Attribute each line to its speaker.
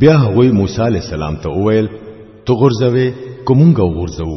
Speaker 1: بیا هغوی موسی علیہ السلام ته وویل تو غرزوې کومنګ غرزو